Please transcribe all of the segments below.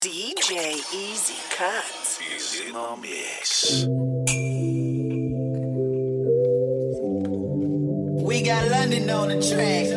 DJ Eazy Cutz. Easy no mix. We got London on the track.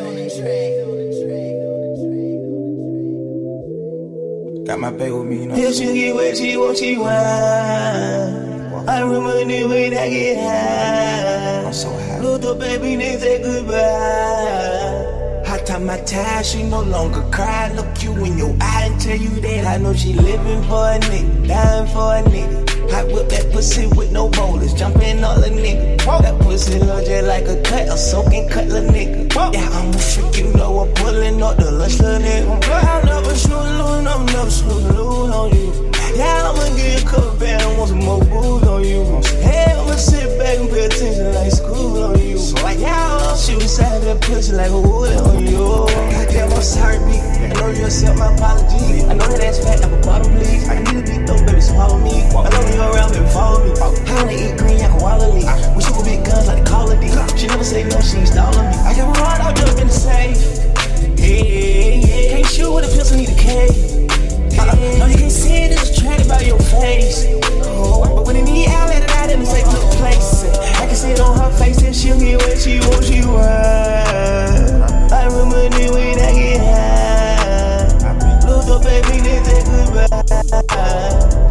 Got my baby with me, you know. Yeah, she get what she want, she want. I remember the way that get high. I'm so high. Little baby, they say goodbye. Hot tie my tie, she no longer cry. Look you in your eye and tell you that I know she living for a nigga, dying for a nigga. I whip that pussy with no boulders, jumping all a nigga. That pussy look just like a cut, a soaking cutler nigga. Yeah, I'm a freak, you know I'm pulling up the lush little nigga. I'll never shoot loose, no, never shoot loose on you. Yeah, I'ma give you a couple bands, want some more booze on you. Hey, I'ma sit back and pay attention like school on you. Like, yeah, I'll shoot inside that pussy like a wood on you. Goddamn, I'm sorry, B. I know you accept my apology. I know that ass fat, have a bottom, please. I need to be dope, baby, follow me. I know you around, baby, follow me. I wanna eat green, I can wallow leaf. We shoot with big guns like the Call of Duty. She never say no, she ain't stalling me. I got my heart out, jump in the safe. Yeah, yeah. Can't shoot with a pistol, need a cage. Uh, no, you can't see it, it's attracted by your face. Oh, but when it need out, let it out in a safe little place. Can see it on her face, and she'll get what she wants, she want. I remember the way that get high. Little baby, they say goodbye.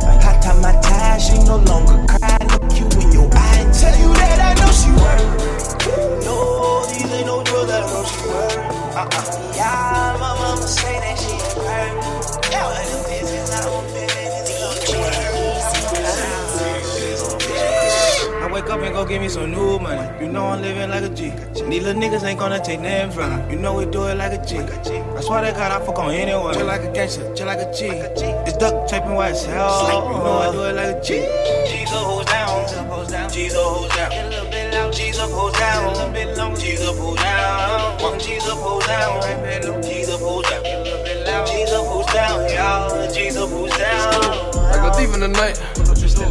I tie my tie, she no longer cry. Look you in your eye and tell you that I know she worth. No, these ain't no drugs, I know she worth. Uh-uh. Yeah, my mama say that she ain't worth. Wake up and go get me some new money. You know I'm living like a G. These little niggas ain't gonna take nothing from me. You know we do it like a G. I swear to God, I fuck on anyone. Chill like a gangster, chill like a G. It's duck taping white as hell. You know I do it like a G. G's up, hoes down. G's up, hoes down. G's up, hoes down. G's up, hoes down. G's up, hoes down. G's up, hoes down. G's up, hoes down. Y'all, G's up, hoes down. Like a thief in the night.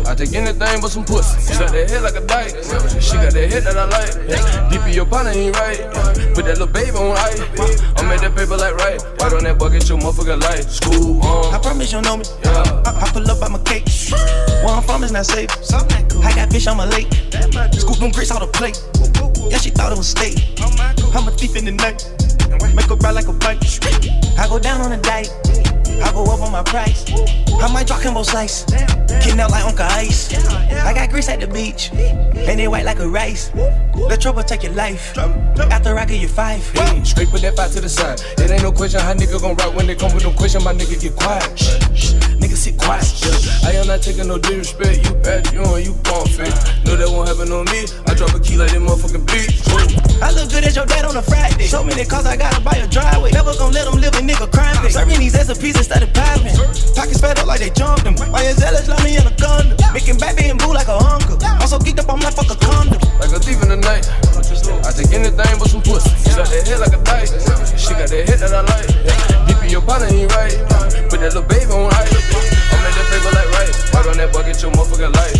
I take anything but some pussy. got that head like a dyke. She got that head that I like. Deep in your partner ain't right. Put that little baby on ice. I made that paper like right. Right on that bucket, your motherfucker light. School um. I promise you know me. Yeah. I, I pull up by my cake. Where I'm from is not safe. I got fish on my lake. Scoop them grits out the plate. Yeah, she thought it was steak. I'm a thief in the night. Make her ride like a bike. I go down on a dike. I go up on my price. I might drop combo slice. Getting out like Uncle Ice. I got grease at the beach. And they white like a rice. Let trouble take your life. After I give you five. Hey, straight put that five to the side. It ain't no question how nigga gon' rock when they come with no question. My nigga get quiet. Shh. Nigga sit quiet. Yeah. I am not taking no disrespect. You bad, you on, you pump fake. No, that won't happen on me. I drop a key like that motherfucking bitch. I look good as your dad on a Friday. So many cars I gotta buy a driveway. Never gonna let them live a nigga crime. Serving these SOPs instead of popping. Pockets fed up like they jumped them. My zealous love me in a condom. Making baby and boo like a uncle. I'm so geeked up, I'm like fuck a condom. Like a thief in the night. I take anything but some pussy. Shut that head like a dice. She got that head that I like. Deep in your partner ain't right. Put that little baby on ice. Your motherfucking light.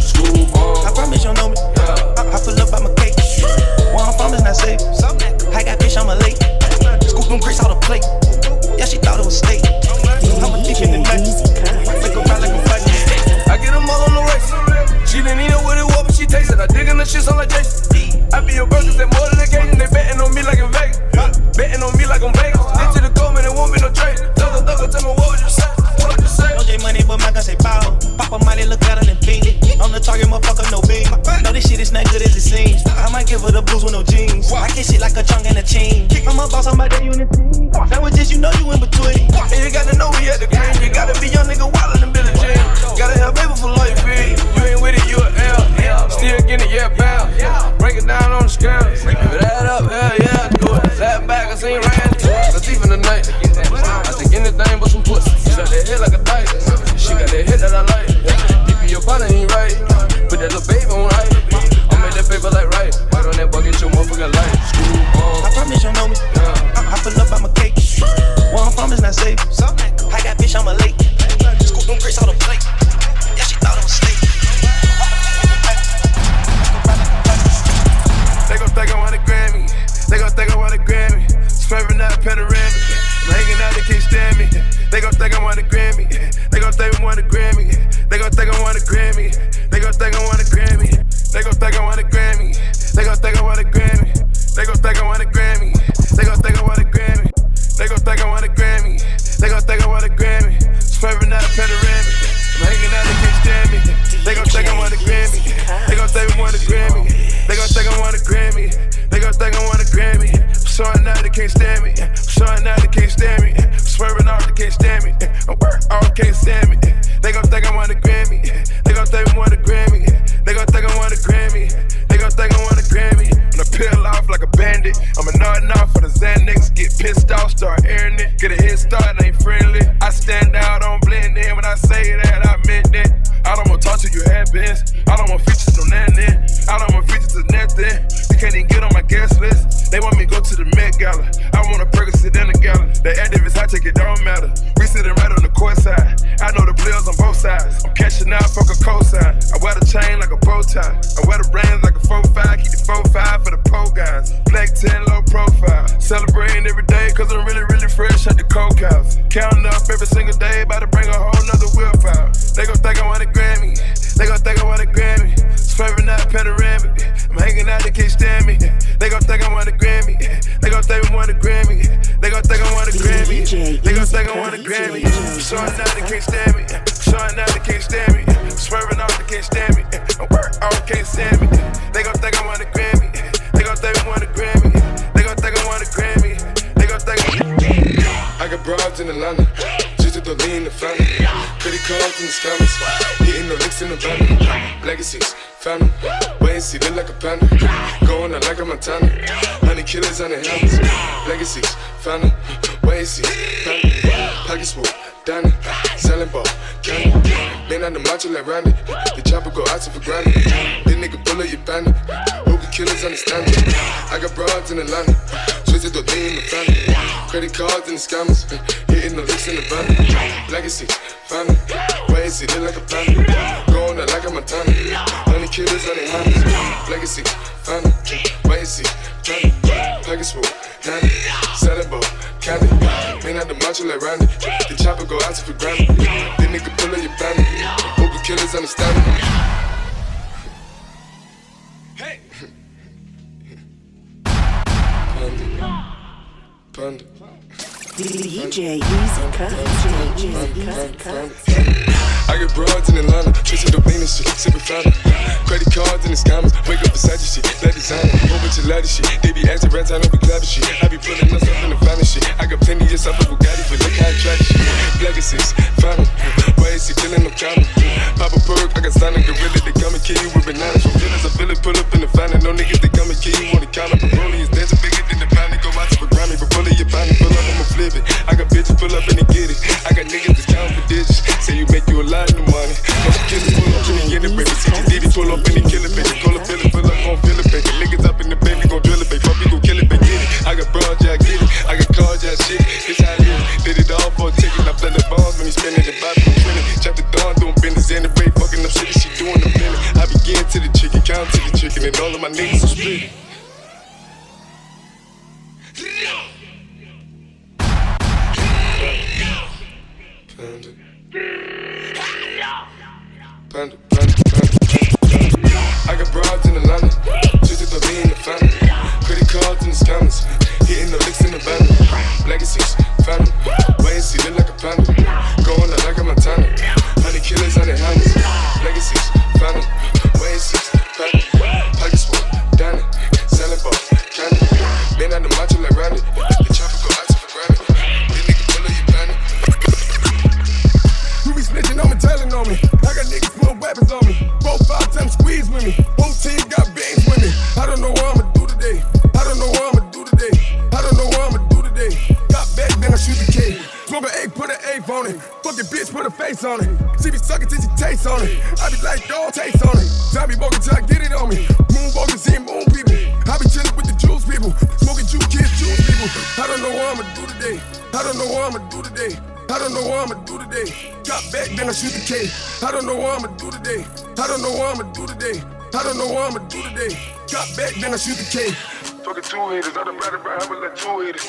Panoramic. I'm hanging out, they can't stand me. They gon' think I won a Grammy. They gon' think we won a Grammy. They gon' think I won a Grammy. They gon' think I won a Grammy. I'm showing out, they can't stand me. I'm showing out, they can't stand me. I'm swerving off, they can't stand me. I'm work off, can't stand me. They gon' think I won a Grammy. They gon' think we won a Grammy. They gon' think I won a Grammy. They gon' think I won a Grammy. I'm to peel off like a bandit. I'm a nodding off for the Xanax. Get pissed off, start airing every single day, Man on the macho like Randy, the chopper go out for granted. This nigga pull up your bandit, hope killers understand it. I got broads in Atlanta, twisted the in the family. Credit cards and the scammers, hitting the licks in the van. Legacy, family, and see, look like a panda. Out like a Montana, honey killers on their. Legacy, family, wait and see, family. Pockets full, Danny, selling ball, candy. Man out the macho like Randy, the chopper go out to for granted. This nigga pull up your bandit, hope the killers understand it. Panda, panda. DJ Eazy Cutz. DJ Eazy Cutz. I get broads in Atlanta, twisted the lean and shit, sipping fountain. Credit cards and the scammers, wake up beside your shit, that designer, of ladder shit. They be acting rats, I don't be clapping shit. I be pulling up in the finest shit. I got plenty of stuff with Bugatti, but look how I this shit. Legacies, fountain, why is he killing them counting? Pop a perk, I got Sonic Gorilla, they come and kill you with bananas. From feelings, I feel it, pull up in the fountain. No niggas, they come and kill you on the counter. Broly is dancing bigger than the pound, they go out to the Grammy, but pull up your pound, pull up, I'ma flip it. I got bitches, pull up and they get it. I got niggas that's counting for digits, say you make you a lot of money. Bunch of killers pull up they get it, baby. Your Diddy pull up and they kill it, baby. Call a Philip, pull up, gon' feel it, baby. Niggas up in the baby, gon' drill it, baby. Fuck, we gon' kill it, baby. It. I got broad, yeah, I get it. I got cars, yeah, shit. It's how it is. Did it all for a ticket. I play the bombs when he spinning the body, I'm spinning. Chop the dawn, doing business in the break, fucking up shit, she doing the minute. I begin to the chicken, count to the chicken, and all of my niggas are split. Panda, panda. shoot the cake. Talking two haters, I done bad about having lot two haters.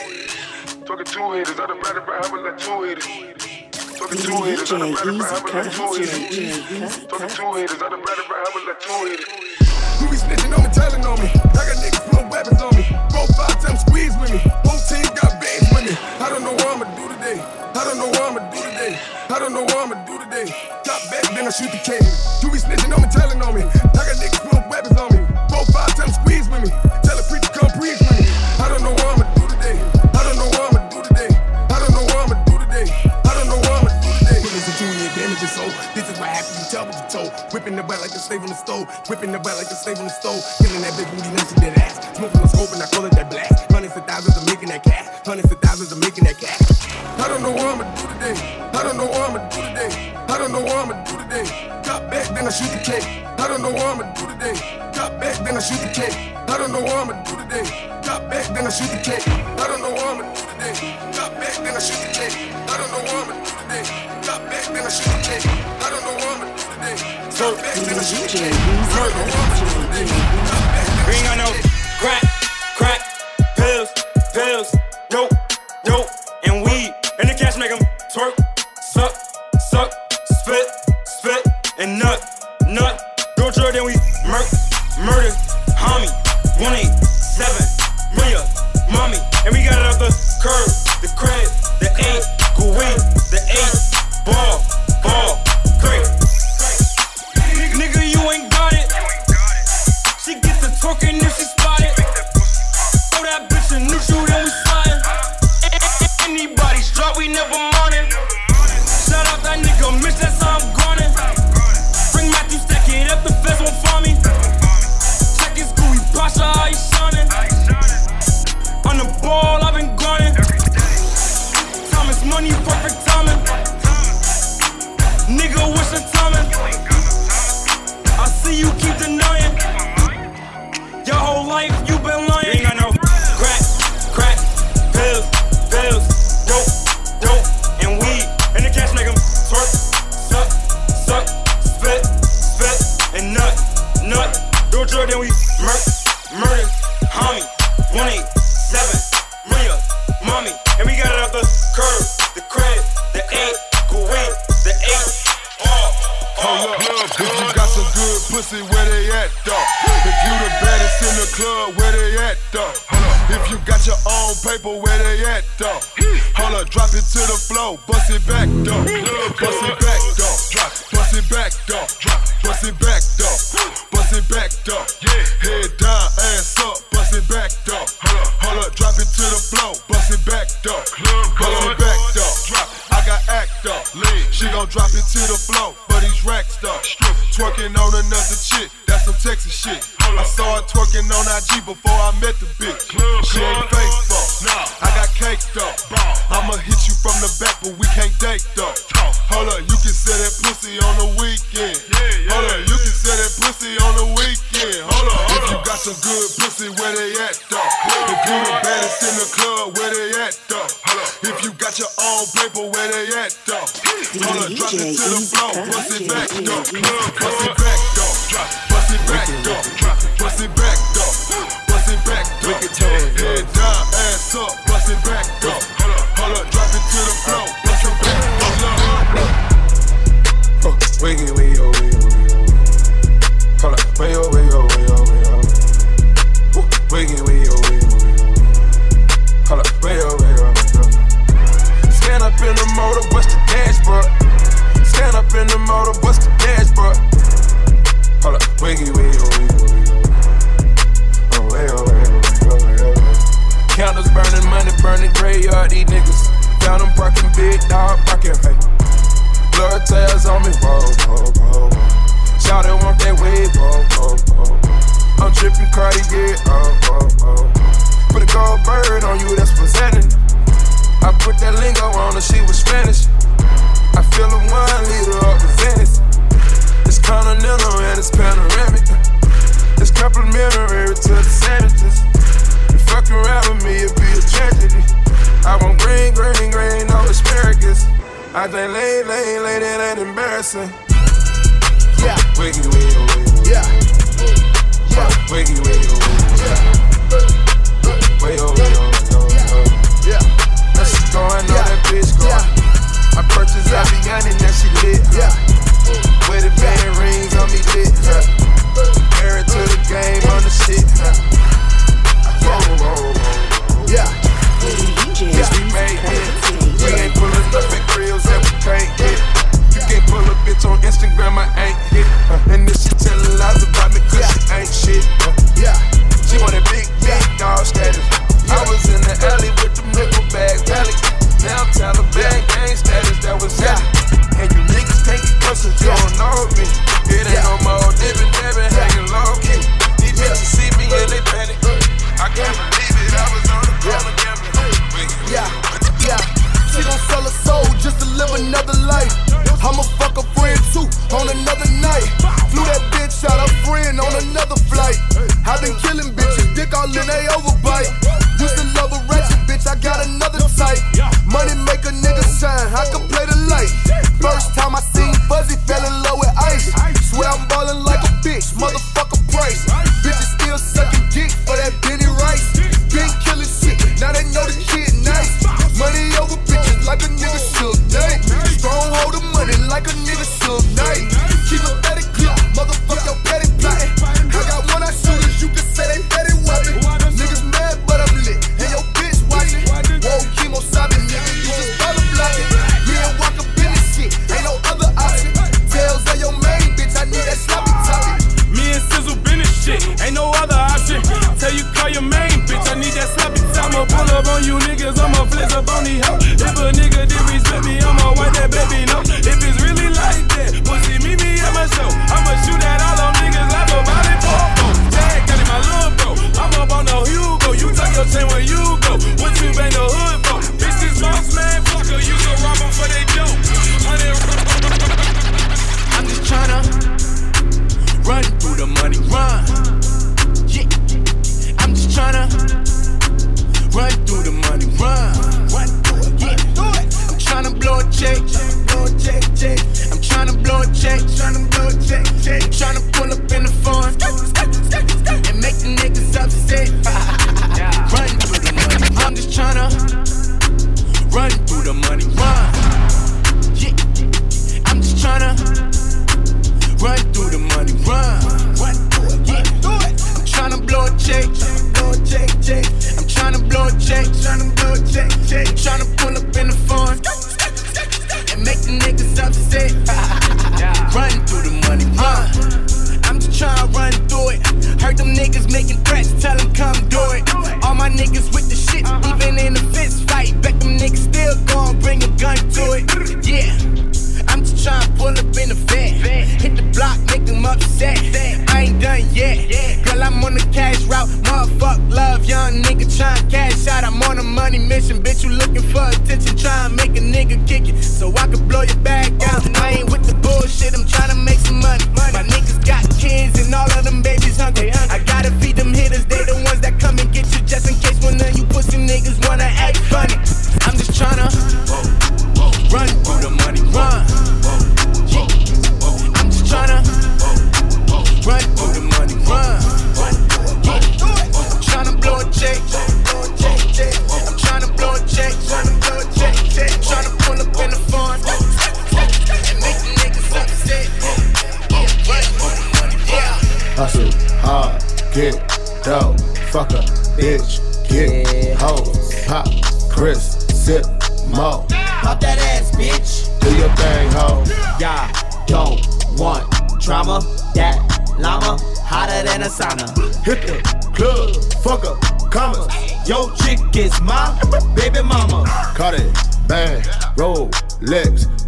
Talking two haters, I done bad about having lot two haters. Talking two haters, I two haters. Talking two haters, I two haters. Is what happened. You what you told. Whipping the butt like the slave on the stove. Whipping the butt like the slave on the stove. Killing that bitch booty next to that ass. Smoking the scope and I call it that blast. Hundreds of thousands of making that cash. Hundreds of thousands of making that cash. I don't know what I'ma do today. I don't know what I'ma do today. I don't know what I'ma do today. Got back, then I shoot the cake. I don't know what I'ma do today. Got back, then I shoot the cake. I don't know what I'ma do today. Got back, then I shoot the cake. I don't know what I'ma do today. Got back, then I shoot the cake. I don't know what I'ma do today. Got back, then I shoot the. I don't know what I'ma do today. Got back, then I shoot the I don't know what I'ma do today. Got back, then I We ain't got no crack, crack, pills, pills, dope, dope, and weed. And the cash make 'em twerk, suck, suck, spit, spit, and nut, nut. Go drug, then we murk, murder, homie. 187, Maria, mommy. And we got it off the curb, the crib, the eight, gooey, the eight, ball, ball, great. Nigga, you ain't got it. She get the talking if she spot it. Throw that bitch in neutral, then we sliding. Anybody's drop, we never morning. Shout out that nigga Mitch, that's how I'm grinding. Bring Matthew, stack it up, the feds won't find me. Check his gooey Pasha, how Drug, then we murk, murder, homie. 187, Maria, mommy. And we got it off the curb, the crib, the eight, gooey, the eight, Oh, Hold up, if you got some good pussy, where they at though? If you the baddest in the club, where they at though? If you got your own paper, where they at though? Hold up, drop it to the floor, bust it back though. Bust it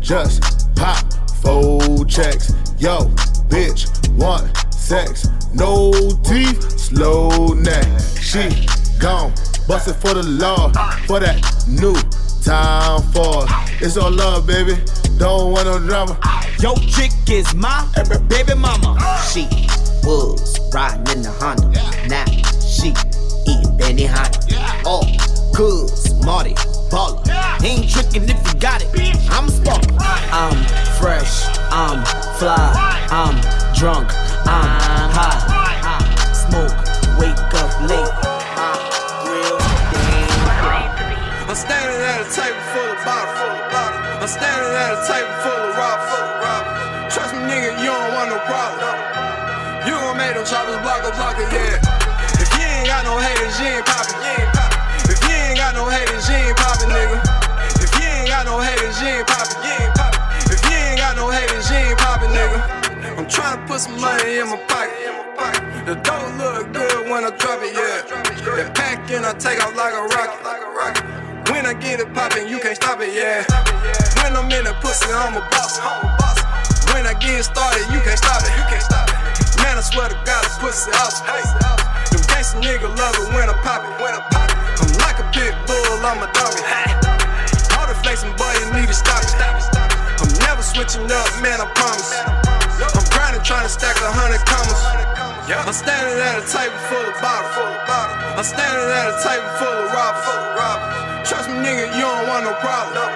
just pop four checks. Yo, bitch, want sex, no teeth, slow neck. She gone, bustin' for the law, for that new time for. It's all love, baby, don't want no drama. Yo, chick is my baby mama. She was riding in the Honda, now she eating Benihana. All good, Marty baller. Ain't tricking if you got it. I'm sparking. I'm fresh. I'm fly. I'm drunk. I'm high. I smoke. Wake up late. I grill. I'm standing at a table full of bottle, full of bottle. I'm standing at a table full of rob, full of rob. Trust me, nigga, you don't want no problem. You gon' make them choppers block a blocker, yeah. If you ain't got no haters, you ain't poppin', yeah. Some money in my pocket. The dough look good when I drop it, yeah. The pack and I take off like a rocket. When I get it poppin', you can't stop it, yeah. When I'm in the pussy, I'm a boss. When I get started, you can't stop it. Man, I swear to God, the pussy awesome. Them gangsta nigga love it when I pop it. I'm like a pit bull, I'm a doggy. All the flexing, boy, you need to stop it. I'm never switching up, man, I promise. I'm grinding, trying to stack a hundred commas. I'm standing at a table full of bottles. I'm standing at a table full of robbers. Trust me, nigga, you don't want no problem.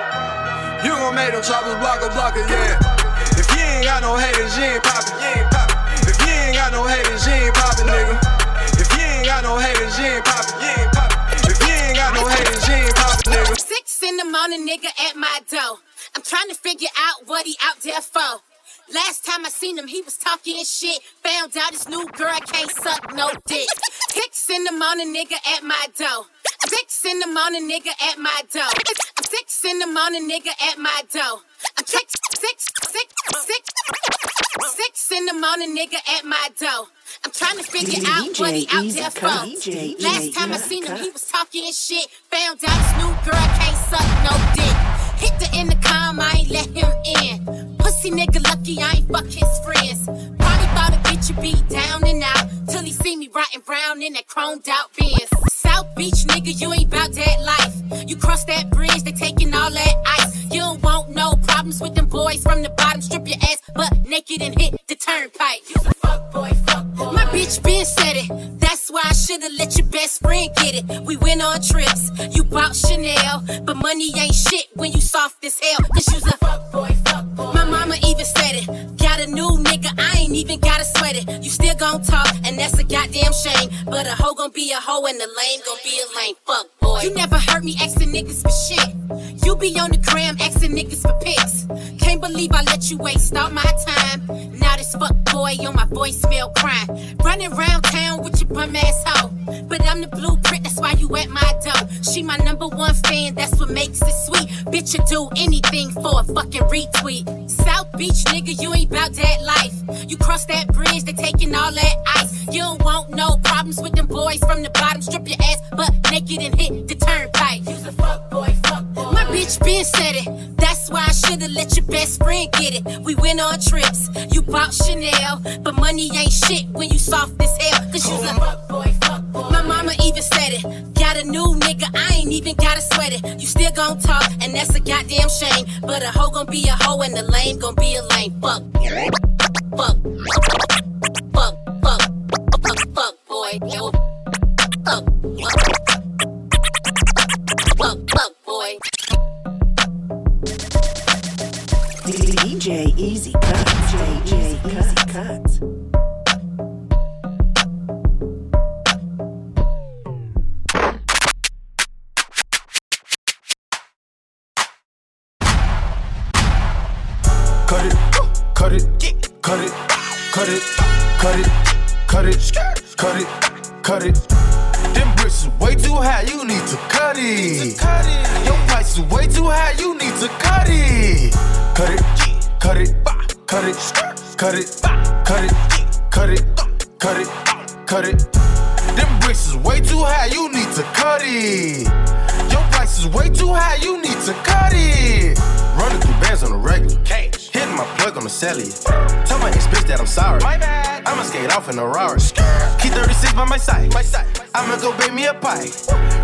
You gon' make them choppers block a blocker, yeah. If you ain't got no haters, you ain't poppin'. If you ain't got no haters, you ain't poppin', nigga. If you ain't got no haters, you ain't poppin'. If you ain't got no haters, you ain't poppin', nigga. Six in the morning, nigga at my door. I'm trying to figure out what he out there for. Last time I seen him, he was talking shit. Found out his new girl can't suck no dick. Six in the morning, nigga at my door. Six in the morning, nigga at my door. Six in the morning, nigga at my door. I'm six, six, six, six, six in the morning, nigga at my door. I'm trying to figure out what he out there for. DJ Last time I seen him, he was talking shit. Found out his new girl can't suck no dick. Hit the intercom, I ain't let him in. Pussy nigga lucky I ain't fuck his friends. Would be down and out. Till he see me riding brown in that chromed out Benz. South Beach nigga, you ain't bout that life. You cross that bridge, they taking all that ice. You don't want no problems with them boys from the bottom. Strip your ass butt naked and hit the turnpike. You a fuck boy, fuck boy. My bitch been said it. That's why I should've let your best friend get it. We went on trips, you bought Chanel, but money ain't shit when you soft as hell. Cause you's a fuck boy, fuck boy. My mama even said it. Got a new nigga, I ain't even gotta sweat it. You still gon' talk, and that's a goddamn shame. But a hoe gon' be a hoe, and the lame gon' be a lame fuck boy. You never heard me asking niggas for shit. You be on the gram asking niggas for pics. Can't believe I let you waste all my time. Now this fuck boy on my voicemail crying. Running around town with your bum ass hoe. But I'm the blueprint, that's why you at my door. She my number one fan, that's what makes it sweet. Bitch, you do anything for a fucking retweet. South Beach, nigga, you ain't bout that life. You cross that bridge, they taking all that ice. You don't want no problems with them boys from the bottom. Strip your ass butt naked and hit the turnpike. You's a fuck boy, fuck boy. My bitch been said it. That's why I should've let your best friend get it. We went on trips, you bought Chanel, but money ain't shit when you soft as hell. Cause you's a fuck boy, fuck boy. My mama even said it. Got a new nigga, even gotta sweat it. You still gon' talk, and that's a goddamn shame. But a hoe gon' be a hoe, and the lame gon' be a lame. Fuck. Fuck. Fuck. Fuck. Fuck. Fuck, boy. Yo. Fuck. Fuck. Fuck, boy. DJ Eazy Cutz. Cut it. Them bricks is way too high, you need to cut it. Your price is way too high, you need to cut it. Cut it, cut it, cut it, cut it, cut it, cut it, cut it, cut it. Them bricks is way too high, you need to cut it. Your price is way too high, you need to cut it. Running through bands on the regular. My plug on the cellular. Tell my ex bitch that I'm sorry. My bad. I'ma skate off in a Rari. Key 36 by my side. My side. I'ma go bake me a pie.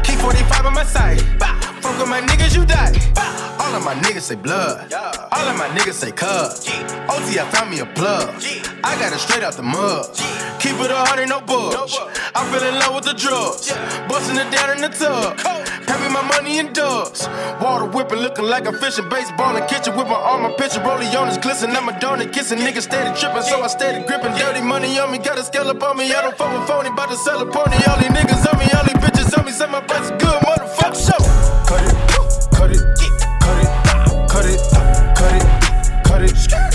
Key 45 on my side. Bah. Fuck with my niggas, you die. Bah. All of my niggas say blood. All of my niggas say cuz. OT, I found me a plug. I got it straight out the mud. Keep it a hundred, no bugs. I fell in love with the drugs. Busting it down in the tub. Pay me my money in dubs. Water whipping, looking like a fishing baseball in kitchen with my arm, my picture. Rollie on his glisten. I'm a donut kissing. Niggas steady tripping, so I steady gripping. Dirty money on me, got a scale up on me. I don't fuck with phony, about to sell a pony. All these niggas on me, all these bitches on me. Say my price is good, motherfucker. Show. Cut it, cut it, cut it, cut it, All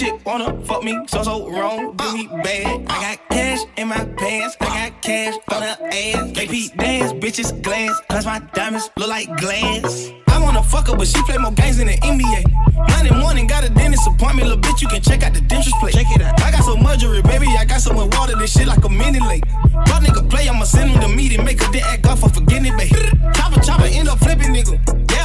chick wanna fuck me, so so wrong, do me bad. I got cash in my pants, I got cash on her ass. AP dance, bitches glance, cause my diamonds look like glass. I wanna fuck her, but she play more games than the NBA. Monday morning, got a dentist appointment, little bitch. You can check out the dentist plate. Check it out. I got some luxury, baby. I got some water, this shit like a mini lake. Fuck nigga play, I'ma send him the meeting, make her then act off for forgetting it, babe. chopper, chopper, end up flipping, nigga. Yeah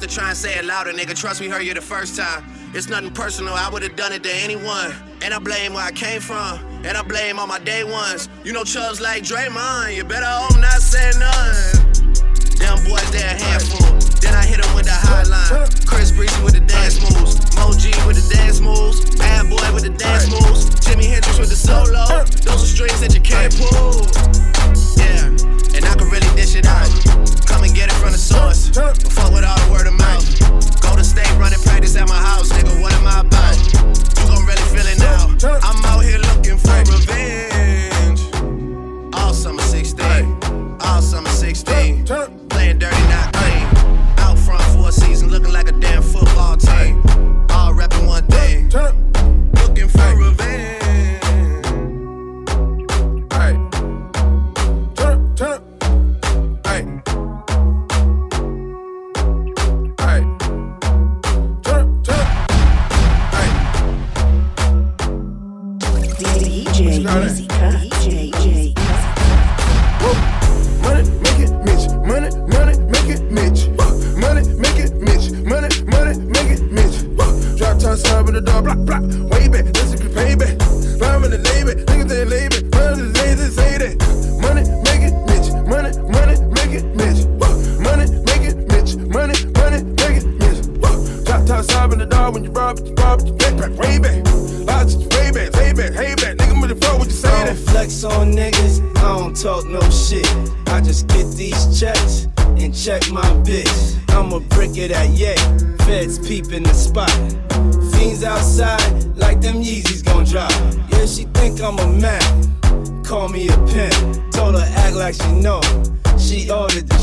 have to try and say it louder, nigga. Trust me, heard you the first time. It's nothing personal, I would've done it to anyone. And I blame where I came from, and I blame all my day ones. You know chubs like Draymond, you better hope not say none.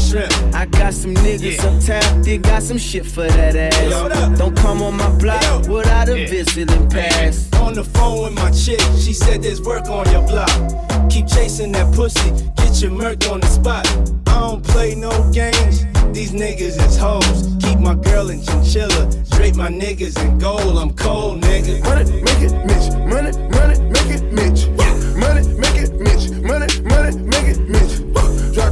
Shrimp. I got some niggas uptown, they got some shit for that ass. Don't come on my block without a visiting pass. On the phone with my chick, she said there's work on your block. Keep chasing that pussy, get your murk on the spot. I don't play no games, these niggas is hoes. Keep my girl in chinchilla, drape my niggas in gold. I'm cold, nigga. Money, make it Mitch. Money, money, make it Mitch. Money, make it Mitch. Money, money, make it Mitch.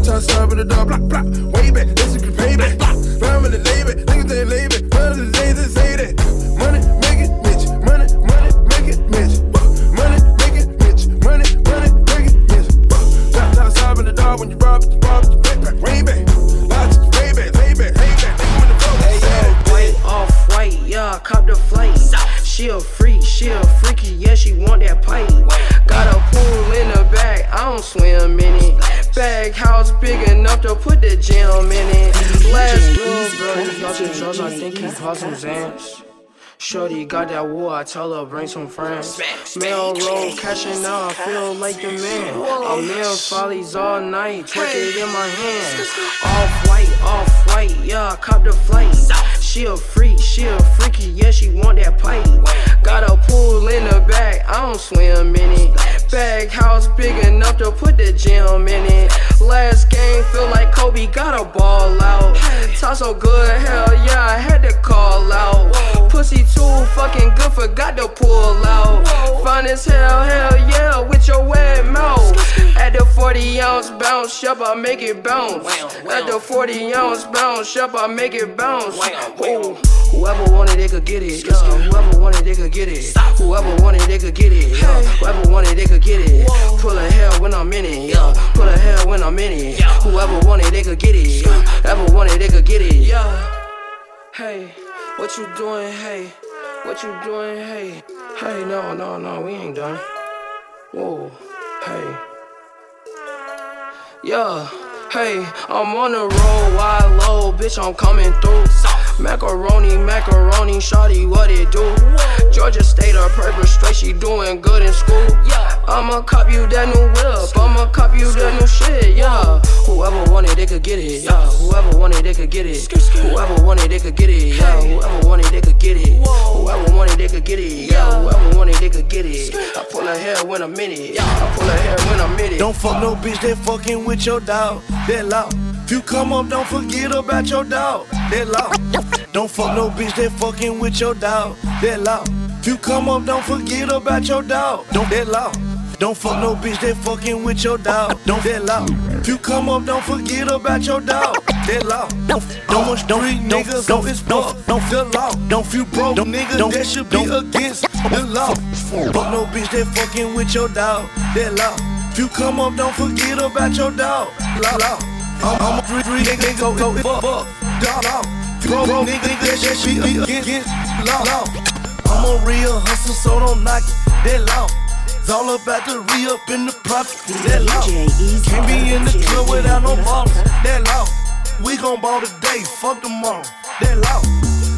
Drop top side with the door, block, block. Way back, listen to payback. Rhyme in the label, niggas they label. Run the lazy say that. Money, make it Mitch. Money, money, make it Mitch. Money, make it Mitch. Money, money, make it Mitch. Drop top side with the door when you rob it, rob it, you. Way back. Way back, lay back, hey back. With say that? White off white, yeah, cop the flight. She a freak, she a freaky, yeah, she want that pipe. Got a pool in the back, I don't swim in it. Bag house big enough to put the gym in it. Last little bro, he got some drugs, I think he caught some Xans. Shorty got that war, I tell her bring some friends. Mail roll, cashing out, I feel like the man. I'm in follies all night, twerk it in my hand. Off white, off white, yeah, I cop the flight. She a freak, she a freaky, yeah, she want that pipe. Got a pool in the back, I don't swim in it. Bag house big enough to put the gym in it. Last game, feel like Kobe got a ball out. Talk so good, hell yeah, I had to call out. Pussy too fucking good, forgot to pull out. Fine as hell, hell yeah, with your wet mouth. At the 40 ounce bounce, yup, I make it bounce. At the 40 ounce bounce, yup, I make it bounce. Whoever wanted, they could get it. Yeah. Whoever wanted, they could get it. Whoever wanted, they could get it. Yeah. Whoever wanted, they could get it. Pull a hair when I'm in it. Yeah. Pull a hair when I'm in it. Whoever wanted, they could get it. Yeah. Ever wanted, they could get it. Yeah. Hey, what you doing? Hey, what you doing? Hey, hey, no, no, no, we ain't done. Whoa, hey. Yeah, hey, I'm on the road, wide low, bitch, I'm coming through. Macaroni, macaroni, shawty, what it do? Georgia State or purple straight, she doing good in school. I'ma cop you that new whip, I'ma cop you that new shit, yeah. Whoever wanted, they could get it. Yeah, whoever wanted, they could get it. Whoever wanted, they could get it. Yeah, whoever wanted, they could get it. Whoever wanted, they could get it. Yeah, whoever wanted, they could get it. I pull her hair when I'm in it. Yeah, I pull her hair when I'm in it. Don't fuck no bitch that fucking with your dog. That law. You come up, don't forget about your dog. That law. Don't fuck no bitch that fucking with your dog. That law. If you come up, don't forget about your dog. Don't that law. Don't fuck no bitch that fucking with your dog. Don't that law. If you come up, don't forget about your dog. That law. Don't don't much don't niggas. Don't it's don't don't feel law. Don't feel broke. Don't niggas don't that should be against the law. Fuck no bitch that fucking with your dog. That law. If you come up, don't forget about your dog. Law law. I'm, a three three nigga go go fuck fuck. Dog law. Bro, bro, nigga, that shit be against law law. I'm a real hustler, so don't knock it. That law. It's all about the re up in the profit. That law. Can't be in the club without no ballers. That law. We gon' ball today, fuck tomorrow. That law.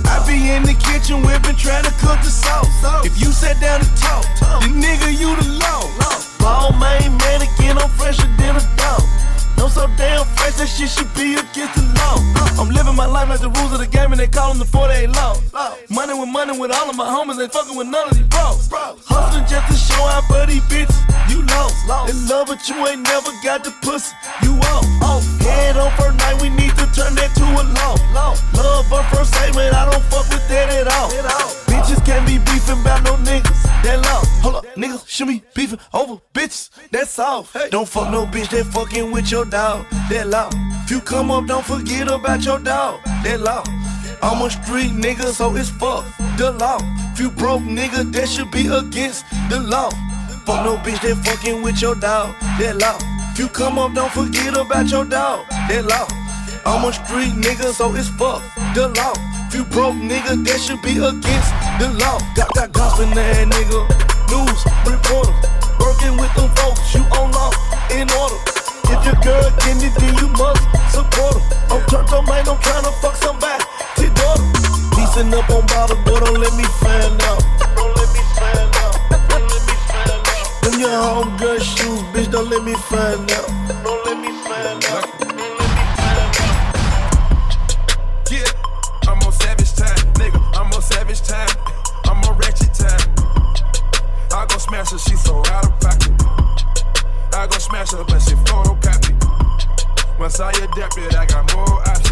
I be in the kitchen whipping, trying to cook the sauce. If you sat down to talk, the nigga you the law. Ball main mannequin, I'm fresher than a dog. I'm so damn fresh, that shit should be against the law. I'm living my life like the rules of the game, and they call them the 48 law. Money with money with all of my homies, they fucking with none of these bros. Hustling just to show out for these bitches. You lost. In love, but you ain't never got the pussy. You off. off. Head on first night, we need to turn that to a law. Love on first sight, man, I don't fuck with that at all. Bitches can't be beefing about no niggas. That law. Hold up, niggas should be beefing over bitches. That's all. Don't fuck no bitch that fucking with your dog. That law. If you come up, don't forget about your dog. That law. I'm a street nigga, so it's fuck the law. If you broke nigga, that should be against the law. Fuck no bitch that fucking with your dog. That law. If you come up, don't forget about your dog. That law. I'm a street nigga, so it's fuck the law. If you broke nigga, that should be against the law. Got that gospel ass nigga, news reporter, working with them folks, you on law in order. If your girl get it, then you must support her. I'm turned on man, I'm tryna fuck somebody. T daughter, leasing up on bottles, boy, don't let me find out. Don't let me find out. Don't let me find out. Them your homegirl shoes, bitch, don't let me find out. Don't let me find out. Don't let me find out Yeah, I'm on savage time, nigga. I'm on savage time. I'm on ratchet time. I go smash her, she so out of pocket. I go smash her, but she photocopy. Once I adapted, I got more options.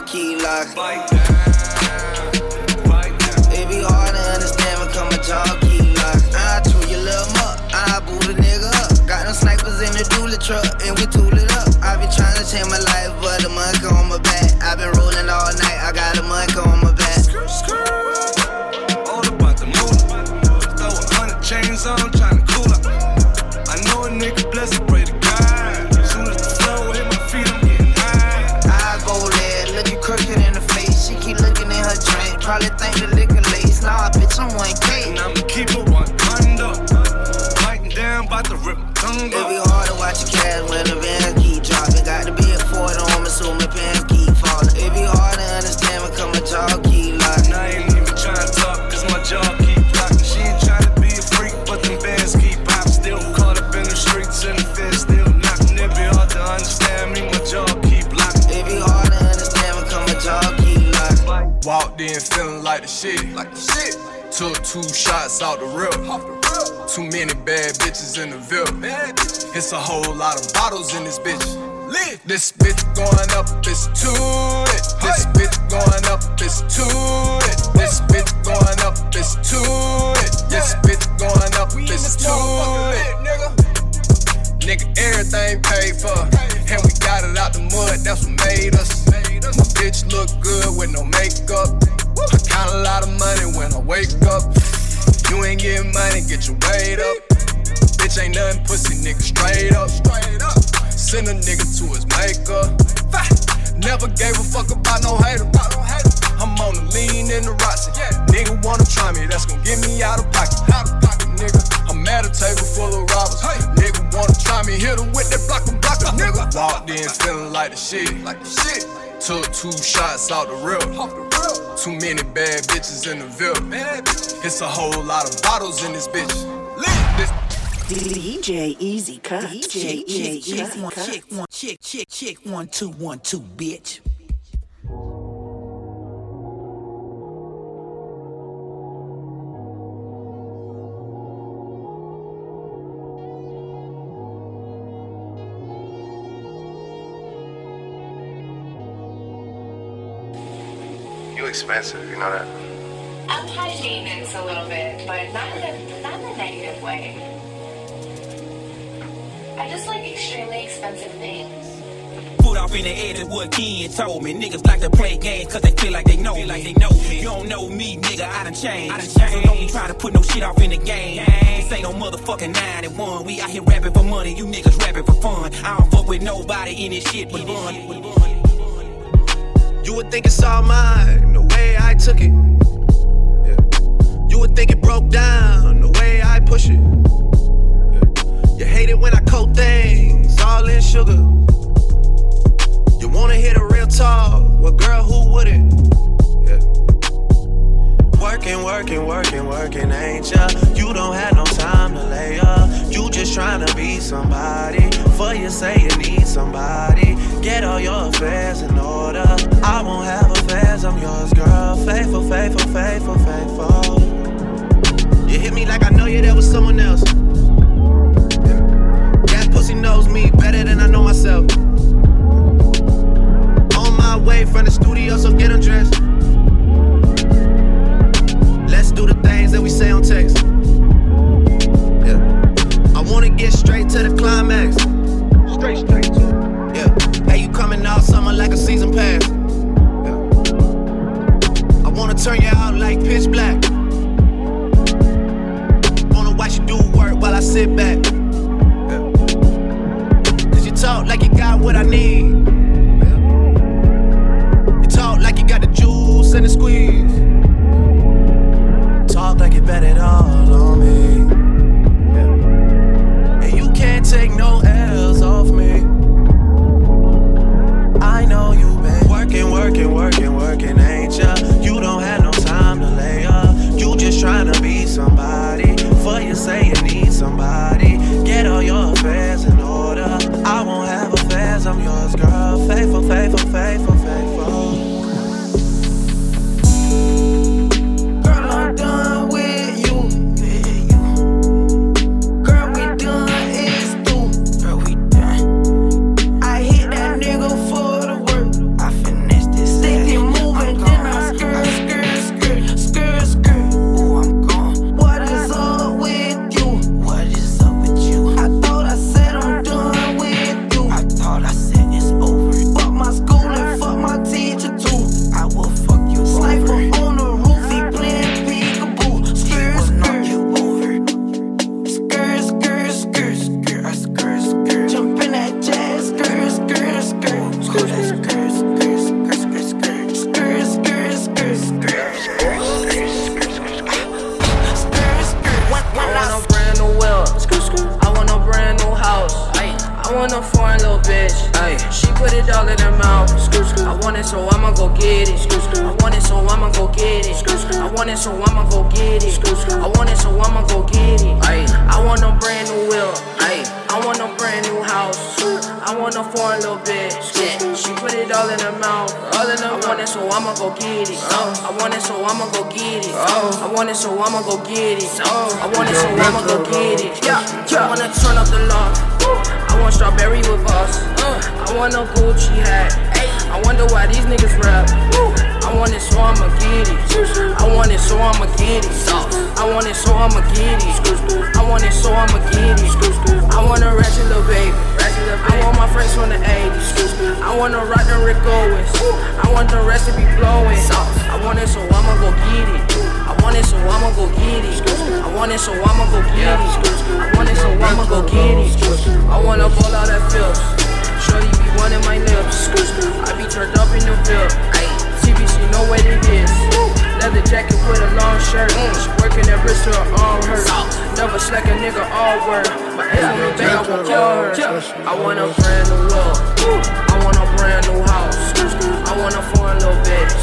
Come a jaw keep locking. Bite down, bite down. It be hard to understand when come a jaw keep locking. I chew your little muck, I boot a nigga up. Got them snipers in the dually truck, and we tool it up. I been trying to change my life, but the monkey shots out the rip. Too many bad bitches in the VIP. It's a whole lot of bottles in this bitch. This bitch going up, it's too lit. This bitch going up, it's too shit. Like the shit. Took two shots out the rip. Too many bad bitches in the VIP. It's a whole lot of bottles in this bitch. Lit. This DJ Eazy Cutz. DJ Easy Chick Cut. chick one, chick, chick, chick one, two, one, two, bitch. Expensive, you know that? I'm high maintenance a little bit, but not in a not in a negative way. I just like extremely expensive things. Put off in the air, that's what Ken told me. Niggas like to play games cause they feel like they know me. Like they know me. You don't know me, nigga, I done changed. I done changed. So don't be trying to put no shit off in the game. This ain't no motherfucking 91. We out here rapping for money, you niggas rapping for fun. I don't fuck with nobody in this shit but bun. You would think it's all mine, the way I took it. Yeah. You would think it broke down, the way I push it. Yeah. You hate it when I coat things all in sugar. You wanna hit a real talk, well, girl, who wouldn't? Yeah. Working, working, working, working, ain't ya? You don't have no time to lay up. Trying to be somebody. For you say you need somebody. Get all your affairs in order. I won't have affairs, I'm yours, girl. Faithful, faithful, faithful, faithful. You hit me like I know you, there was someone else. That pussy knows me better than I know myself. On my way from the studio, so get undressed. Let's do the things that we say on text. to the climax. Straight, straight. Yeah. Hey, you coming all summer like a season pass. Yeah. I wanna turn you out like pitch black. Wanna watch you do work while I sit back. Yeah. Cause you talk like you got what I need. You talk like you got the juice and the squeeze. Talk like you better shirt. She working that wrist till her arm hurt. Never slack a nigga all word. My ex want me back, I will kill her. I want a brand new look. I want a brand new house. I want a foreign little bitch.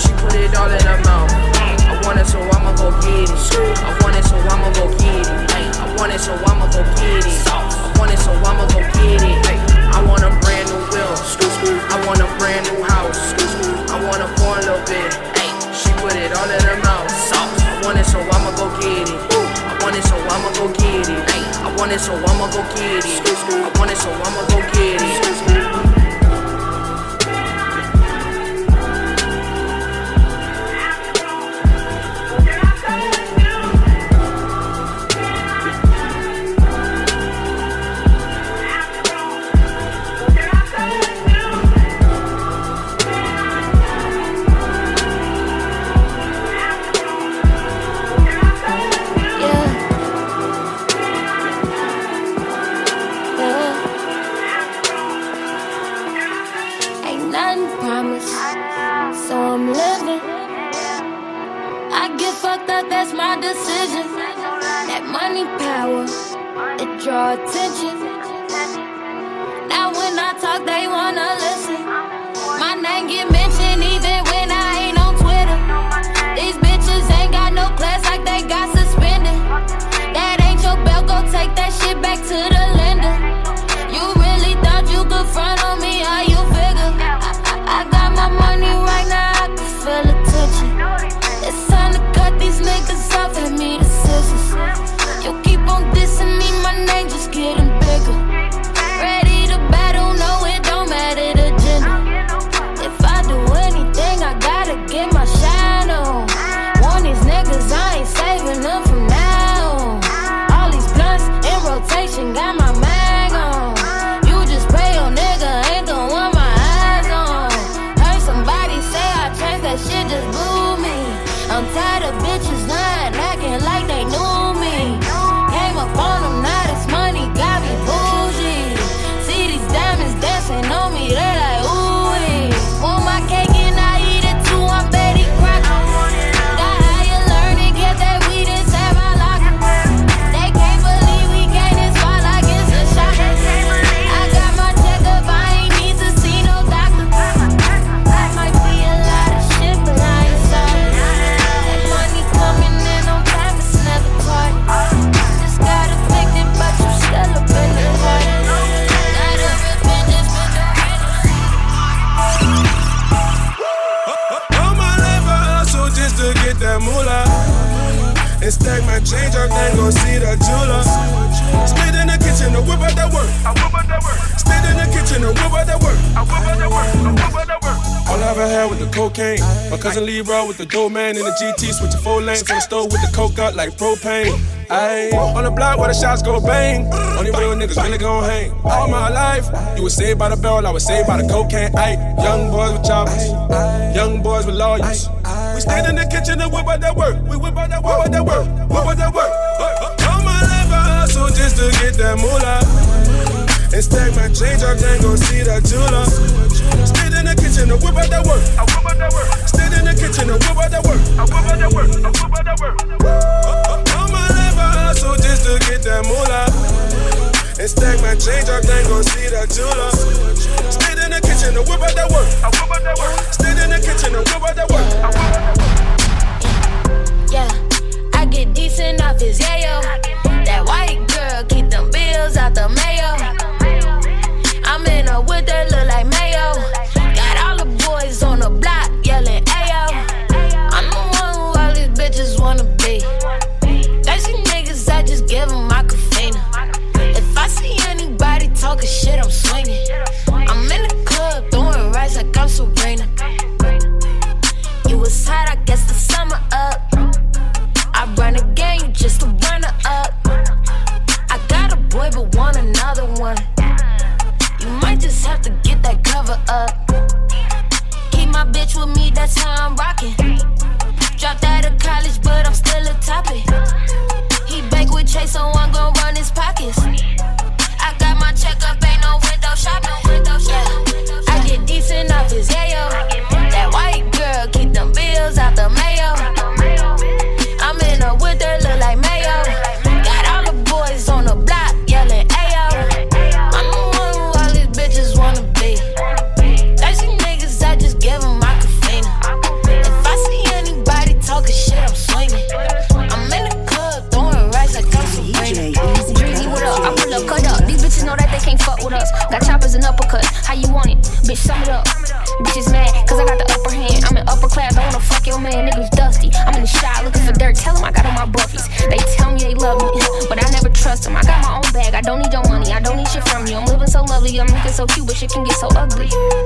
She put it all in her mouth. I want it, so I'ma go get it. I want it, so I'ma go get it. I want it, so I'ma go get it. I want it, so I'ma go get it. I want a brand new will. I want a brand new house. I want a foreign little bitch. She put it all in her mouth want it, so I'ma go get it. I want it, so I'ma go get it. I want it, so I'ma go get it. I want it, so I'ma go get it. draw attention. Now when I talk, they wanna listen. My name get me. Cousin Leroy with the dope man in the GT, switching four lanes to the store with the coke up like propane. Ayy, on the block where the shots go bang. Only real niggas really gon' hang. All my life, you was saved by the bell, I was saved by the cocaine. Ayy, young boys with choppers, young boys with lawyers. We stand in the kitchen and whip out that work. We whip out that work, whip out that work, whip out that work. All my life I hustle just to get that moolah. And stack my change up, then go see that jeweler. In the kitchen and whip out that work. I whip out that work. Stand in the kitchen and whip out that work. I whip out that work. I whip out that work. All my life I hustle just to get that moolah. And stack my change up, then go see that jeweler. Stand in the kitchen and whip out that work. I whip out that work. Stand in the kitchen and whip out that work. I whip out that work. Yeah, I get decent off his yayo. That white girl keep them bills out the mayo. I'm in a whip that look like talking shit, I'm swinging. I'm in the club throwing rice like I'm Serena. You was hot, I guess the summer up. I run a game just to run it up. I got a boy, but want another one. You might just have to get that cover up. Keep my bitch with me, that's how I'm rocking. Dropped out of college, but I'm still a topic. He bank with Chase, so I'm gon' run his pockets. Check up, ain't no window shopping. Yeah. I get decent off his. Can get so ugly.